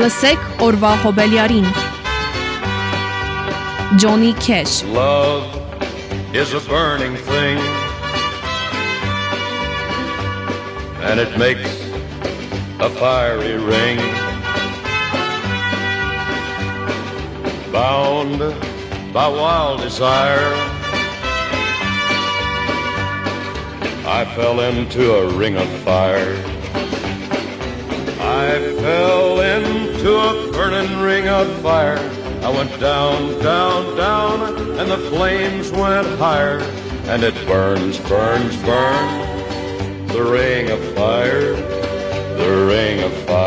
Լսեք օրվա հոբելյարին։ Johnny Cash Love is a burning thing, and it makes a fiery ring. Bound by wild desire, I fell into a ring of fire. I fell into a burning ring of fire. I went down, down, down, and the flames went higher. And it burns, burns, burns. The ring of fire, the ring of fire.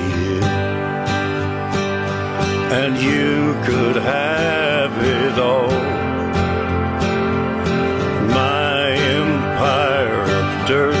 end. And you could have it all. My empire of dirt.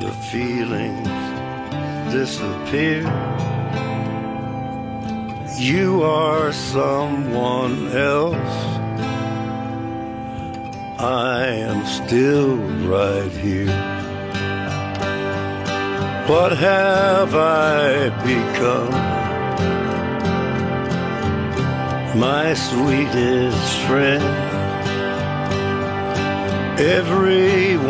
the feelings disappear. You are someone else. I am still right here. What have I become? My sweetest friend. Everyone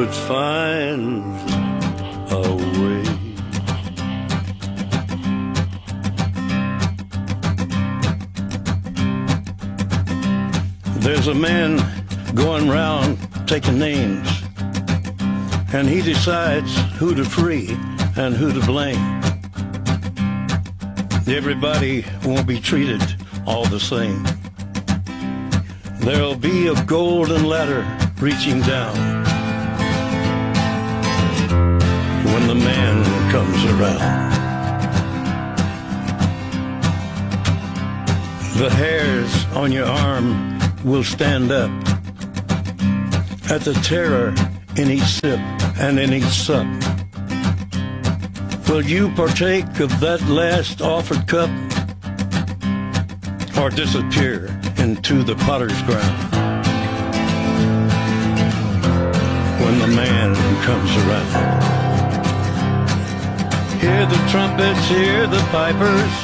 would find a way. There's a man going round taking names, and he decides who to free and who to blame. Everybody won't be treated all the same. There'll be a golden ladder reaching down the man comes around. The hairs on your arm will stand up at the terror in each sip and in each sup. Will you partake of that last offered cup or disappear into the potter's ground when the man comes around? Hear the trumpets, hear the pipers.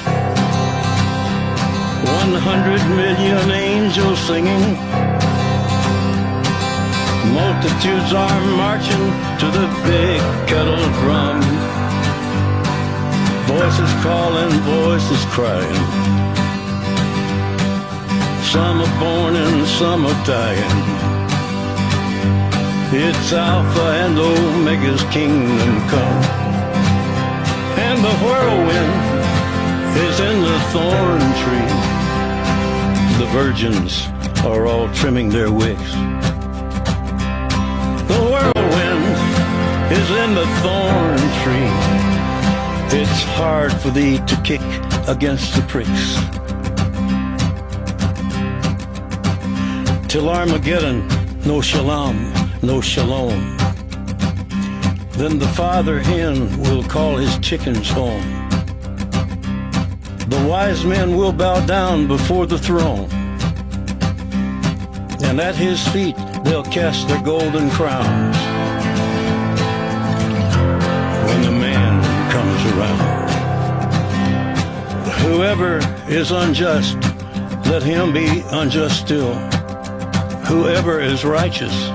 One hundred million angels singing. Multitudes are marching to the big kettle drum. Voices calling, voices crying. Some are born and some are dying. It's Alpha and Omega's kingdom come. The whirlwind is in the thorn tree. The virgins are all trimming their wicks. The whirlwind is in the thorn tree. It's hard for thee to kick against the pricks. Till Armageddon, no shalom, no shalom. Then the father hen will call his chickens home. The wise men will bow down before the throne. And at his feet they'll cast their golden crowns. When the man comes around. Whoever is unjust, let him be unjust still. Whoever is righteous,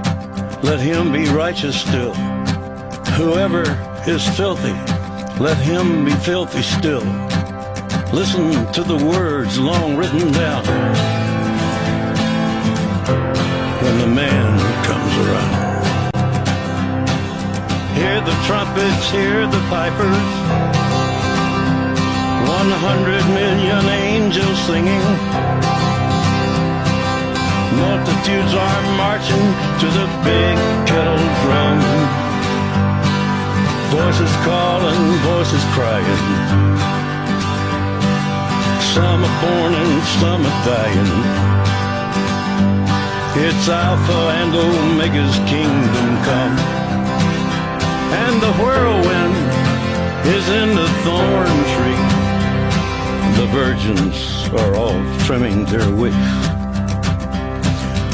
let him be righteous still. Whoever is filthy, let him be filthy still. Listen to the words long written down when the man comes around. Hear the trumpets, hear the pipers. One hundred million angels singing. Multitudes are marching to the big kettle drum. Voices calling, voices crying. Some are born and some are dying. It's Alpha and Omega's kingdom come. And the whirlwind is in the thorn tree. The virgins are all trimming their wicks.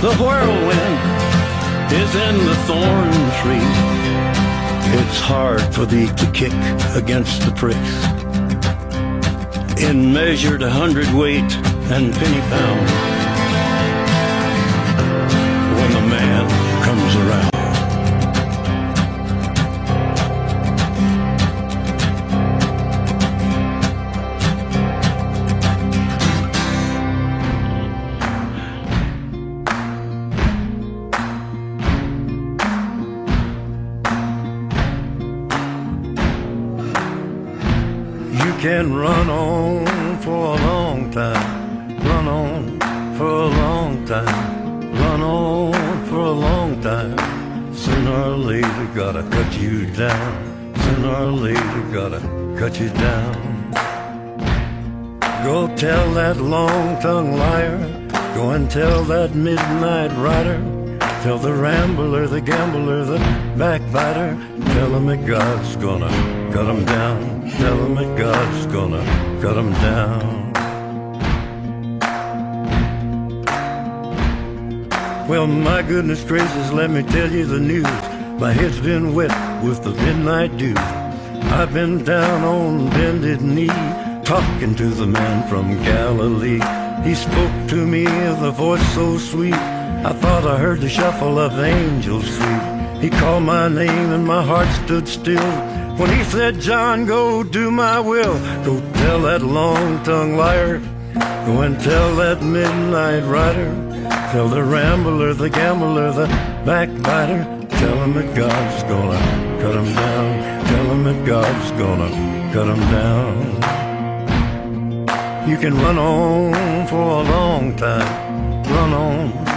The whirlwind is in the thorn tree. Hard for thee to kick against the pricks. In measured hundredweight and penny pound. Can run on for a long time, run on for a long time, run on for a long time. Sooner or later, gotta cut you down. Sooner or later, gotta cut you down. Go tell that long-tongued liar. Go and tell that midnight rider. Tell the rambler, the gambler, the backbiter. Tell him that God's gonna cut him down. Tell him that God's gonna cut him down. Well, my goodness gracious, let me tell you the news. My head's been wet with the midnight dew. I've been down on bended knee, talking to the man from Galilee. He spoke to me with a voice so sweet. I thought I heard the shuffle of angels sweet. He called my name and my heart stood still. When he said, John, go do my will. Go tell that long-tongued liar. Go and tell that midnight rider. Tell the rambler, the gambler, the backbiter. Tell him that God's gonna cut him down. Tell him that God's gonna cut him down. You can run on for a long time. Run on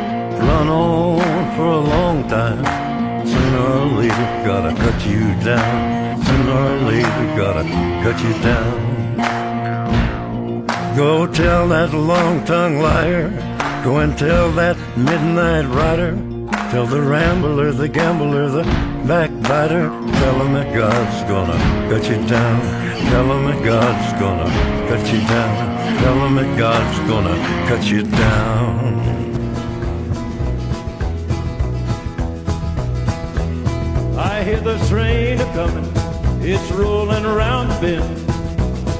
run on for a long time. Sooner or later, gotta cut you down. Sooner or later, gotta cut you down. Go tell that long-tongued liar. Go and tell that midnight rider. Tell the rambler, the gambler, the backbiter. Tell him that God's gonna cut you down. Tell him that God's gonna cut you down. Tell him that God's gonna cut you down. I hear the train a comin', it's rolling around the bend.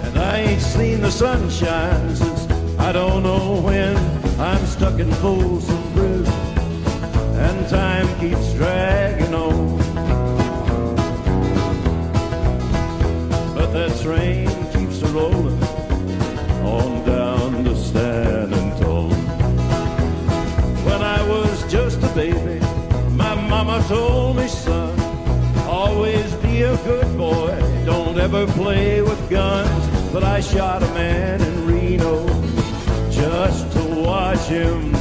And I ain't seen the sunshine since I don't know when. I'm stuck in Folsom Prison, and time keeps dragging on. But that train keeps a rolling on down to San Antone. When I was just a baby, my mama told don't play with guns. But I shot a man in Reno just to watch him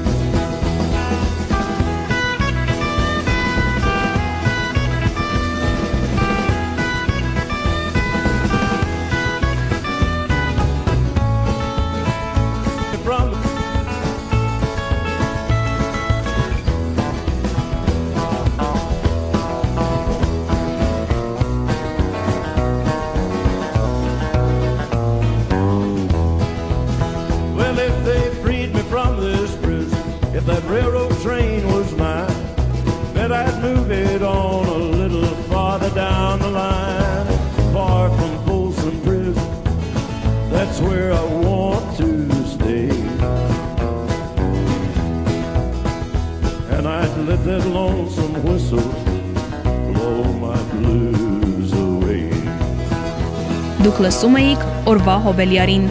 Դուք լսում էիք օրվա հոբելյարին։